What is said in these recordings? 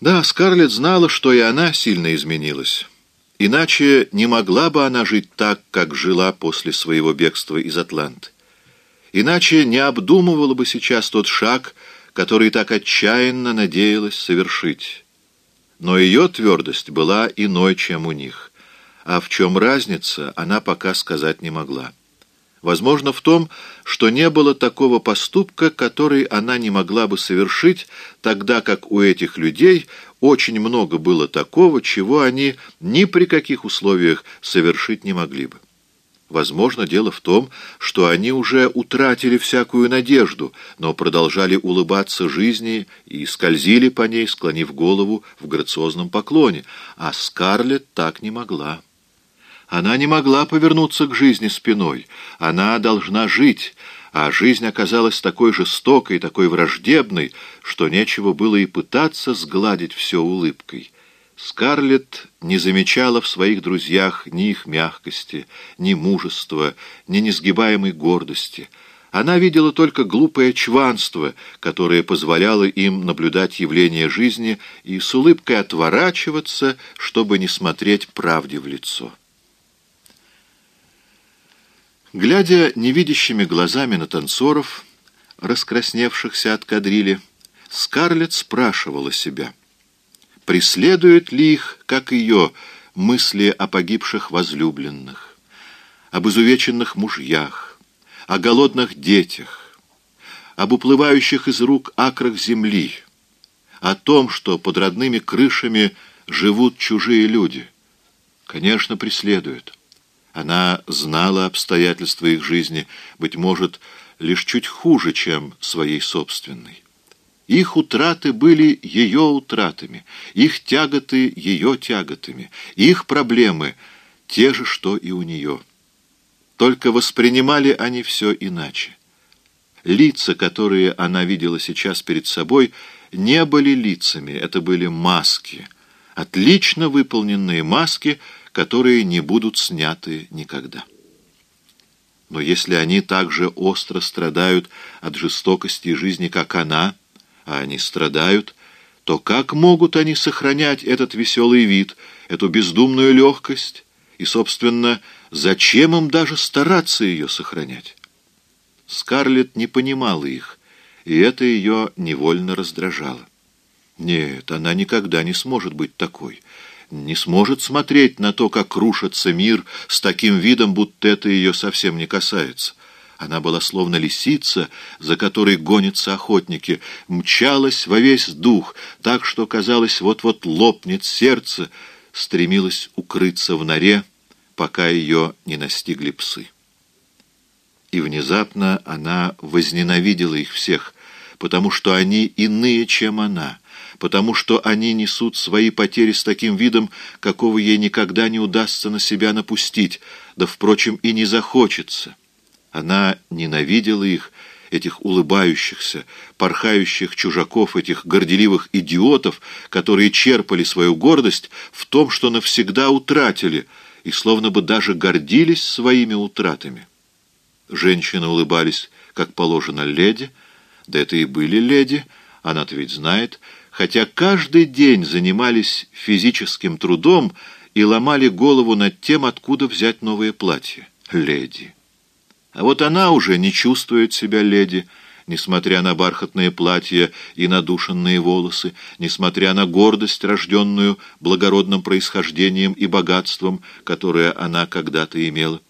Да, Скарлетт знала, что и она сильно изменилась. Иначе не могла бы она жить так, как жила после своего бегства из Атланты. Иначе не обдумывала бы сейчас тот шаг, который так отчаянно надеялась совершить. Но ее твердость была иной, чем у них. А в чем разница, она пока сказать не могла. Возможно, в том, что не было такого поступка, который она не могла бы совершить, тогда как у этих людей очень много было такого, чего они ни при каких условиях совершить не могли бы. Возможно, дело в том, что они уже утратили всякую надежду, но продолжали улыбаться жизни и скользили по ней, склонив голову в грациозном поклоне, а Скарлетт так не могла. Она не могла повернуться к жизни спиной. Она должна жить, а жизнь оказалась такой жестокой, такой враждебной, что нечего было и пытаться сгладить все улыбкой. Скарлетт не замечала в своих друзьях ни их мягкости, ни мужества, ни несгибаемой гордости. Она видела только глупое чванство, которое позволяло им наблюдать явление жизни и с улыбкой отворачиваться, чтобы не смотреть правде в лицо. Глядя невидящими глазами на танцоров, раскрасневшихся от кадрили, Скарлетт спрашивала себя, преследуют ли их, как ее, мысли о погибших возлюбленных, об изувеченных мужьях, о голодных детях, об уплывающих из рук акрах земли, о том, что под родными крышами живут чужие люди. Конечно, преследуют. Она знала обстоятельства их жизни, быть может, лишь чуть хуже, чем своей собственной. Их утраты были ее утратами, их тяготы ее тяготами, их проблемы те же, что и у нее. Только воспринимали они все иначе. Лица, которые она видела сейчас перед собой, не были лицами, это были маски, отлично выполненные маски — которые не будут сняты никогда. Но если они также остро страдают от жестокости жизни, как она, а они страдают, то как могут они сохранять этот веселый вид, эту бездумную легкость, и, собственно, зачем им даже стараться ее сохранять? Скарлетт не понимала их, и это ее невольно раздражало. Нет, она никогда не сможет быть такой не сможет смотреть на то, как рушится мир, с таким видом, будто это ее совсем не касается. Она была словно лисица, за которой гонятся охотники, мчалась во весь дух, так что, казалось, вот-вот лопнет сердце, стремилась укрыться в норе, пока ее не настигли псы. И внезапно она возненавидела их всех, потому что они иные, чем она — потому что они несут свои потери с таким видом, какого ей никогда не удастся на себя напустить, да, впрочем, и не захочется. Она ненавидела их, этих улыбающихся, порхающих чужаков, этих горделивых идиотов, которые черпали свою гордость в том, что навсегда утратили, и словно бы даже гордились своими утратами. Женщины улыбались, как положено, леди, да это и были леди, она-то ведь знает, хотя каждый день занимались физическим трудом и ломали голову над тем, откуда взять новое платье. Леди. А вот она уже не чувствует себя леди, несмотря на бархатное платье и надушенные волосы, несмотря на гордость, рожденную благородным происхождением и богатством, которое она когда-то имела.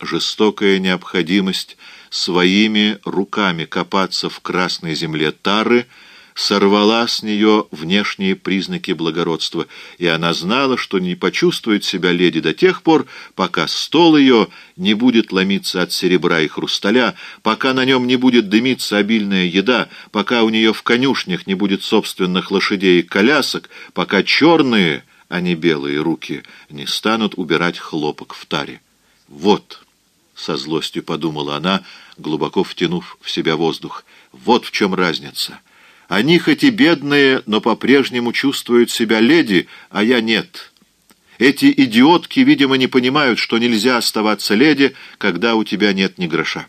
Жестокая необходимость своими руками копаться в красной земле Тары — сорвала с нее внешние признаки благородства, и она знала, что не почувствует себя леди до тех пор, пока стол ее не будет ломиться от серебра и хрусталя, пока на нем не будет дымиться обильная еда, пока у нее в конюшнях не будет собственных лошадей и колясок, пока черные, а не белые руки не станут убирать хлопок в таре. «Вот», — со злостью подумала она, глубоко втянув в себя воздух, — «вот в чем разница». Они хоть и бедные, но по-прежнему чувствуют себя леди, а я нет. Эти идиотки, видимо, не понимают, что нельзя оставаться леди, когда у тебя нет ни гроша.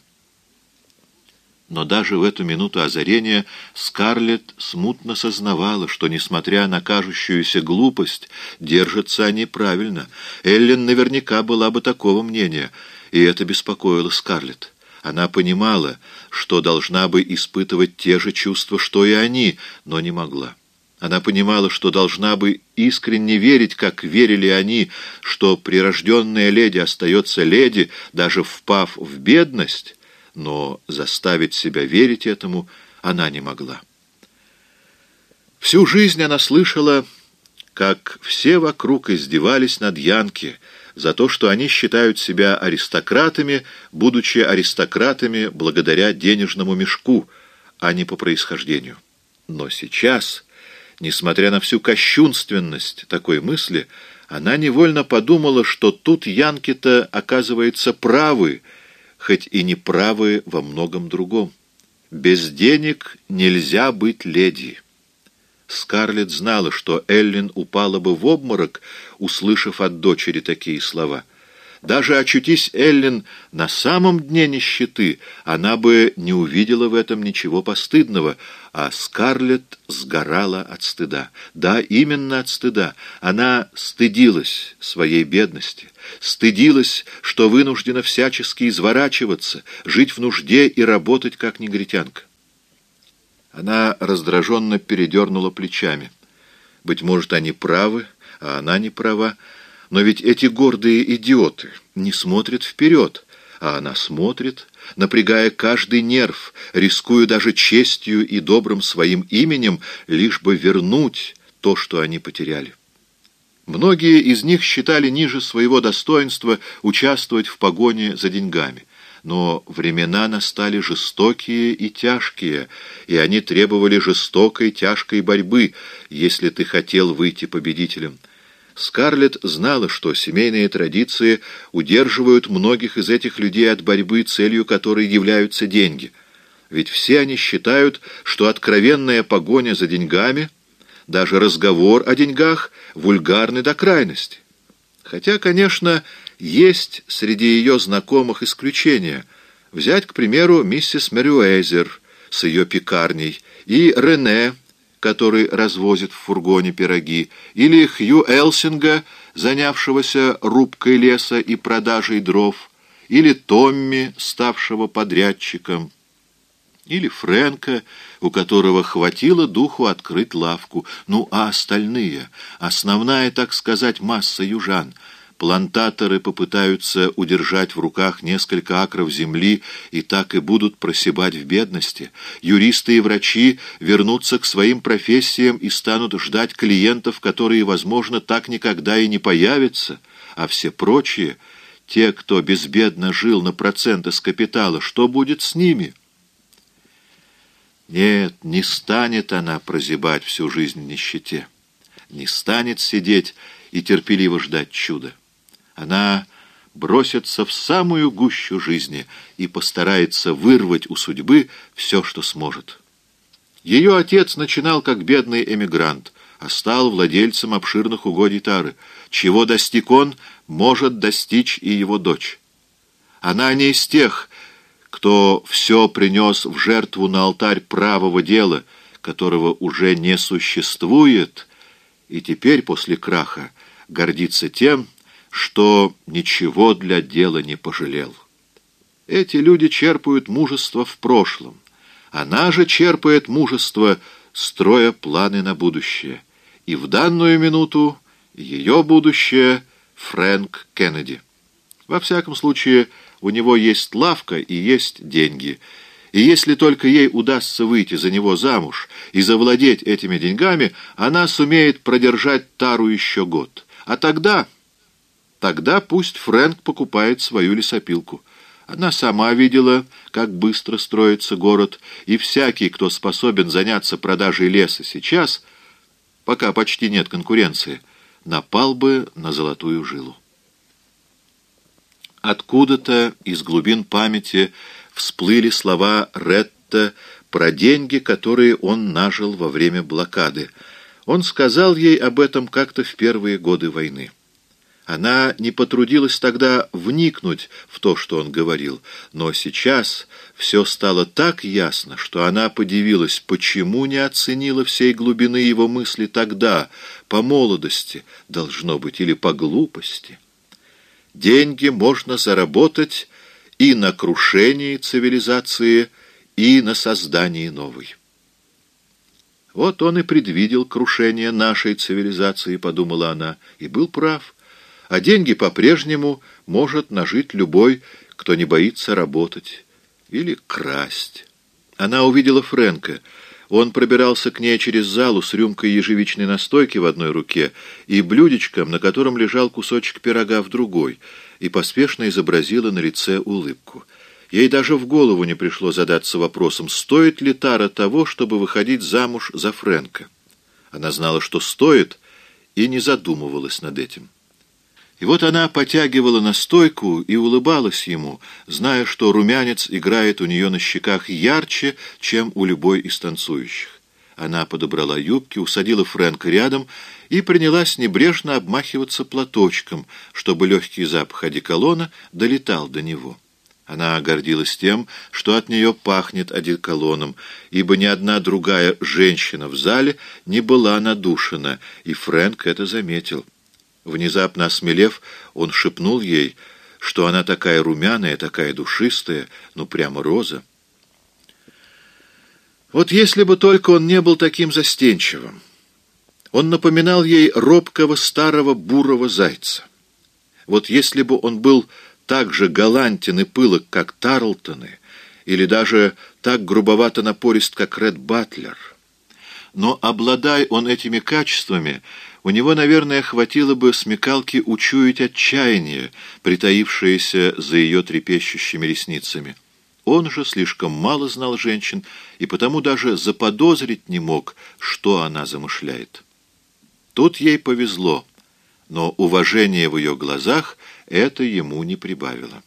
Но даже в эту минуту озарения Скарлетт смутно сознавала, что, несмотря на кажущуюся глупость, держатся они правильно. Эллен наверняка была бы такого мнения, и это беспокоило Скарлетт. Она понимала, что должна бы испытывать те же чувства, что и они, но не могла. Она понимала, что должна бы искренне верить, как верили они, что прирожденная леди остается леди, даже впав в бедность, но заставить себя верить этому она не могла. Всю жизнь она слышала, как все вокруг издевались над Янки за то, что они считают себя аристократами, будучи аристократами благодаря денежному мешку, а не по происхождению. Но сейчас, несмотря на всю кощунственность такой мысли, она невольно подумала, что тут Янки-то, оказывается, правы, хоть и не правы во многом другом. Без денег нельзя быть леди. Скарлетт знала, что Эллин упала бы в обморок, услышав от дочери такие слова. Даже очутись Эллин на самом дне нищеты, она бы не увидела в этом ничего постыдного, а Скарлетт сгорала от стыда. Да, именно от стыда. Она стыдилась своей бедности, стыдилась, что вынуждена всячески изворачиваться, жить в нужде и работать как негритянка. Она раздраженно передернула плечами. Быть может, они правы, а она не права. Но ведь эти гордые идиоты не смотрят вперед, а она смотрит, напрягая каждый нерв, рискуя даже честью и добрым своим именем, лишь бы вернуть то, что они потеряли. Многие из них считали ниже своего достоинства участвовать в погоне за деньгами но времена настали жестокие и тяжкие, и они требовали жестокой, тяжкой борьбы, если ты хотел выйти победителем. Скарлетт знала, что семейные традиции удерживают многих из этих людей от борьбы, целью которой являются деньги. Ведь все они считают, что откровенная погоня за деньгами, даже разговор о деньгах, вульгарны до крайности. Хотя, конечно, есть среди ее знакомых исключения. Взять, к примеру, миссис Мэрюэзер с ее пекарней и Рене, который развозит в фургоне пироги, или Хью Элсинга, занявшегося рубкой леса и продажей дров, или Томми, ставшего подрядчиком, или Фрэнка, у которого хватило духу открыть лавку. Ну, а остальные, основная, так сказать, масса южан — Плантаторы попытаются удержать в руках несколько акров земли и так и будут просебать в бедности. Юристы и врачи вернутся к своим профессиям и станут ждать клиентов, которые, возможно, так никогда и не появятся, а все прочие, те, кто безбедно жил на проценты с капитала, что будет с ними? Нет, не станет она прозябать всю жизнь в нищете, не станет сидеть и терпеливо ждать чуда. Она бросится в самую гущу жизни и постарается вырвать у судьбы все, что сможет. Ее отец начинал как бедный эмигрант, а стал владельцем обширных угодий Тары. Чего достиг он, может достичь и его дочь. Она не из тех, кто все принес в жертву на алтарь правого дела, которого уже не существует, и теперь после краха гордится тем, что ничего для дела не пожалел. Эти люди черпают мужество в прошлом. Она же черпает мужество, строя планы на будущее. И в данную минуту ее будущее — Фрэнк Кеннеди. Во всяком случае, у него есть лавка и есть деньги. И если только ей удастся выйти за него замуж и завладеть этими деньгами, она сумеет продержать Тару еще год. А тогда... Тогда пусть Фрэнк покупает свою лесопилку. Она сама видела, как быстро строится город, и всякий, кто способен заняться продажей леса сейчас, пока почти нет конкуренции, напал бы на золотую жилу. Откуда-то из глубин памяти всплыли слова Ретта про деньги, которые он нажил во время блокады. Он сказал ей об этом как-то в первые годы войны. Она не потрудилась тогда вникнуть в то, что он говорил, но сейчас все стало так ясно, что она подивилась, почему не оценила всей глубины его мысли тогда, по молодости, должно быть, или по глупости. Деньги можно заработать и на крушении цивилизации, и на создании новой. Вот он и предвидел крушение нашей цивилизации, подумала она, и был прав. А деньги по-прежнему может нажить любой, кто не боится работать или красть. Она увидела Фрэнка. Он пробирался к ней через залу с рюмкой ежевичной настойки в одной руке и блюдечком, на котором лежал кусочек пирога в другой, и поспешно изобразила на лице улыбку. Ей даже в голову не пришло задаться вопросом, стоит ли Тара того, чтобы выходить замуж за Фрэнка. Она знала, что стоит, и не задумывалась над этим. И вот она потягивала настойку и улыбалась ему, зная, что румянец играет у нее на щеках ярче, чем у любой из танцующих. Она подобрала юбки, усадила Фрэнка рядом и принялась небрежно обмахиваться платочком, чтобы легкий запах одеколона долетал до него. Она гордилась тем, что от нее пахнет одеколоном, ибо ни одна другая женщина в зале не была надушена, и Фрэнк это заметил. Внезапно осмелев, он шепнул ей, что она такая румяная, такая душистая, ну прямо роза. Вот если бы только он не был таким застенчивым. Он напоминал ей робкого старого бурого зайца. Вот если бы он был так же галантен и пылок, как Тарлтоны, или даже так грубовато напорист, как Ред Батлер. Но, обладая он этими качествами, у него, наверное, хватило бы смекалки учуять отчаяние, притаившееся за ее трепещущими ресницами. Он же слишком мало знал женщин и потому даже заподозрить не мог, что она замышляет. Тут ей повезло, но уважение в ее глазах это ему не прибавило.